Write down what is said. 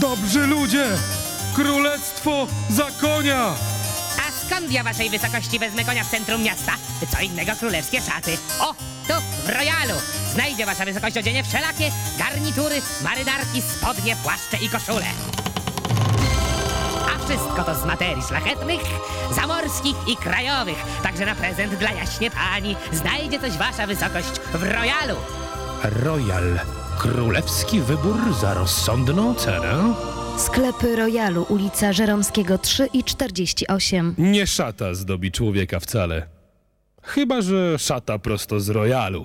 Dobrzy ludzie! Królestwo za konia! A skąd ja waszej wysokości wezmę konia w centrum miasta? Co innego królewskie szaty. O, tu, w royalu. Znajdzie wasza wysokość odzienie wszelakie garnitury, marynarki, spodnie, płaszcze i koszule. A wszystko to z materii szlachetnych, zamorskich i krajowych. Także na prezent dla jaśnie pani znajdzie coś wasza wysokość w royalu. Royal. Królewski wybór za rozsądną cenę? Sklepy Royalu, ulica Żeromskiego 3 i 48. Nie szata zdobi człowieka wcale. Chyba, że szata prosto z royalu.